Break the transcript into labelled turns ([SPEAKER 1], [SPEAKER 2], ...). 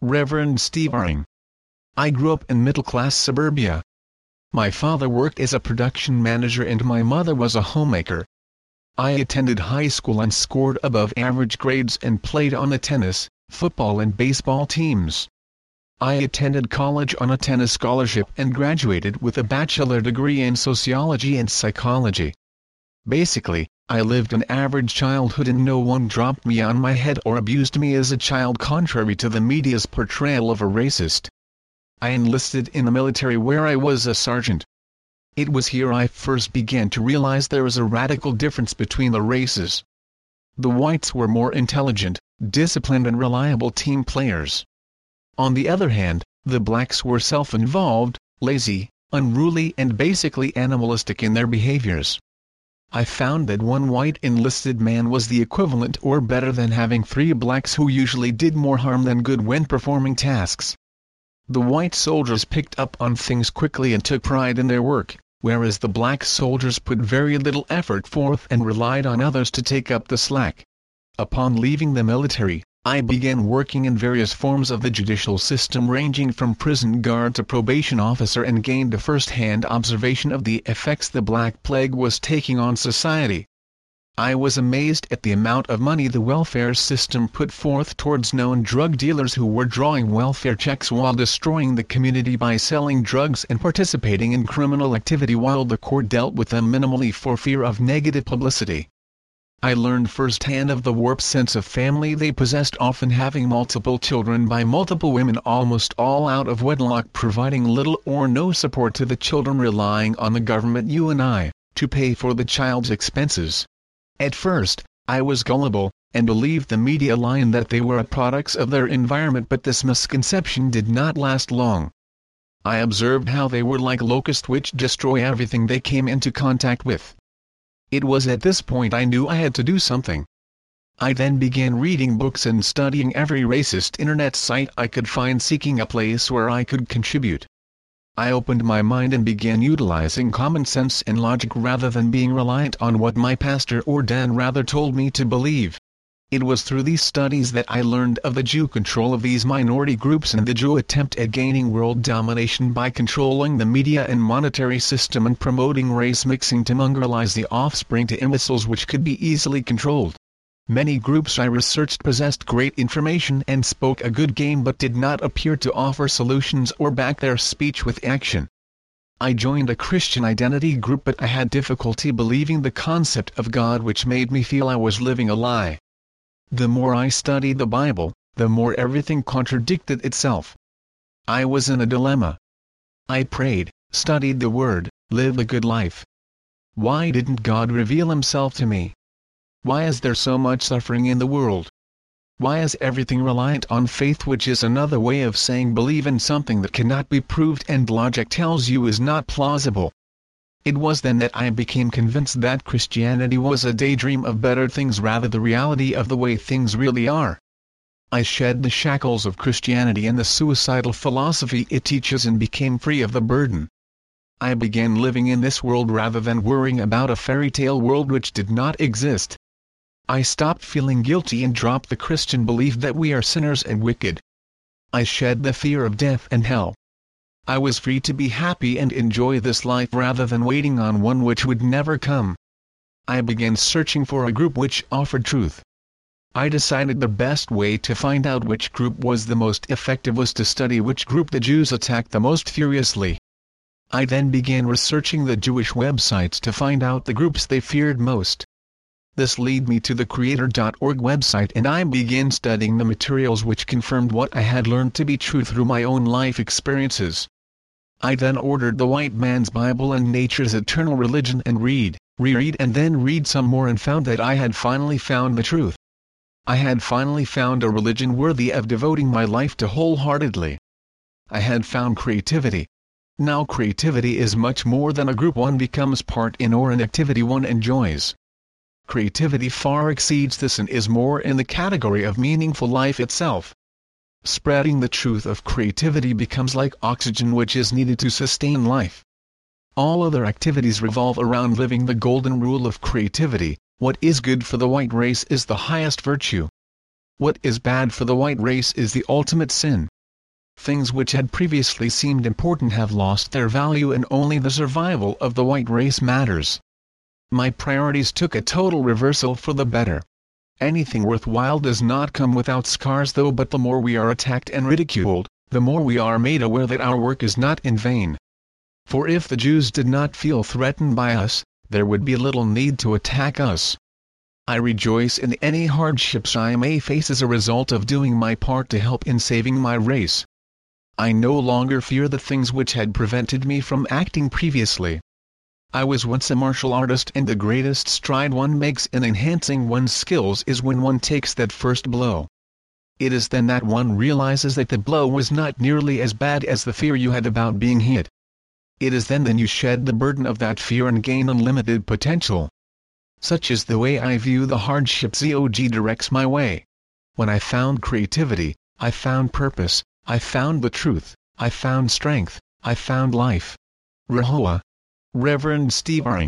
[SPEAKER 1] Reverend Steve Aring. I grew up in middle-class suburbia. My father worked as a production manager and my mother was a homemaker. I attended high school and scored above average grades and played on the tennis, football and baseball teams. I attended college on a tennis scholarship and graduated with a bachelor degree in sociology and psychology. Basically, I lived an average childhood and no one dropped me on my head or abused me as a child contrary to the media's portrayal of a racist. I enlisted in the military where I was a sergeant. It was here I first began to realize there was a radical difference between the races. The whites were more intelligent, disciplined and reliable team players. On the other hand, the blacks were self-involved, lazy, unruly and basically animalistic in their behaviors. I found that one white enlisted man was the equivalent or better than having three blacks who usually did more harm than good when performing tasks. The white soldiers picked up on things quickly and took pride in their work, whereas the black soldiers put very little effort forth and relied on others to take up the slack. Upon leaving the military, I began working in various forms of the judicial system ranging from prison guard to probation officer and gained a first-hand observation of the effects the Black Plague was taking on society. I was amazed at the amount of money the welfare system put forth towards known drug dealers who were drawing welfare checks while destroying the community by selling drugs and participating in criminal activity while the court dealt with them minimally for fear of negative publicity. I learned firsthand of the warped sense of family they possessed often having multiple children by multiple women almost all out of wedlock providing little or no support to the children relying on the government you and I, to pay for the child's expenses. At first, I was gullible, and believed the media line that they were products of their environment but this misconception did not last long. I observed how they were like locusts which destroy everything they came into contact with. It was at this point I knew I had to do something. I then began reading books and studying every racist internet site I could find seeking a place where I could contribute. I opened my mind and began utilizing common sense and logic rather than being reliant on what my pastor or Dan Rather told me to believe. It was through these studies that I learned of the Jew control of these minority groups and the Jew attempt at gaining world domination by controlling the media and monetary system and promoting race mixing to mongrelize the offspring to imbeciles which could be easily controlled. Many groups I researched possessed great information and spoke a good game but did not appear to offer solutions or back their speech with action. I joined a Christian identity group but I had difficulty believing the concept of God which made me feel I was living a lie. The more I studied the Bible, the more everything contradicted itself. I was in a dilemma. I prayed, studied the Word, lived a good life. Why didn't God reveal Himself to me? Why is there so much suffering in the world? Why is everything reliant on faith which is another way of saying believe in something that cannot be proved and logic tells you is not plausible? It was then that I became convinced that Christianity was a daydream of better things rather the reality of the way things really are. I shed the shackles of Christianity and the suicidal philosophy it teaches and became free of the burden. I began living in this world rather than worrying about a fairy tale world which did not exist. I stopped feeling guilty and dropped the Christian belief that we are sinners and wicked. I shed the fear of death and hell. I was free to be happy and enjoy this life rather than waiting on one which would never come. I began searching for a group which offered truth. I decided the best way to find out which group was the most effective was to study which group the Jews attacked the most furiously. I then began researching the Jewish websites to find out the groups they feared most. This led me to the Creator.org website and I began studying the materials which confirmed what I had learned to be true through my own life experiences. I then ordered the white man's Bible and nature's eternal religion and read, reread and then read some more and found that I had finally found the truth. I had finally found a religion worthy of devoting my life to wholeheartedly. I had found creativity. Now creativity is much more than a group one becomes part in or an activity one enjoys. Creativity far exceeds this and is more in the category of meaningful life itself. Spreading the truth of creativity becomes like oxygen which is needed to sustain life. All other activities revolve around living the golden rule of creativity, what is good for the white race is the highest virtue. What is bad for the white race is the ultimate sin. Things which had previously seemed important have lost their value and only the survival of the white race matters. My priorities took a total reversal for the better. Anything worthwhile does not come without scars though but the more we are attacked and ridiculed, the more we are made aware that our work is not in vain. For if the Jews did not feel threatened by us, there would be little need to attack us. I rejoice in any hardships I may face as a result of doing my part to help in saving my race. I no longer fear the things which had prevented me from acting previously. I was once a martial artist and the greatest stride one makes in enhancing one's skills is when one takes that first blow. It is then that one realizes that the blow was not nearly as bad as the fear you had about being hit. It is then that you shed the burden of that fear and gain unlimited potential. Such is the way I view the hardship Zog directs my way. When I found creativity, I found purpose, I found the truth, I found strength, I found life. Rahowa. Reverend Steve Aring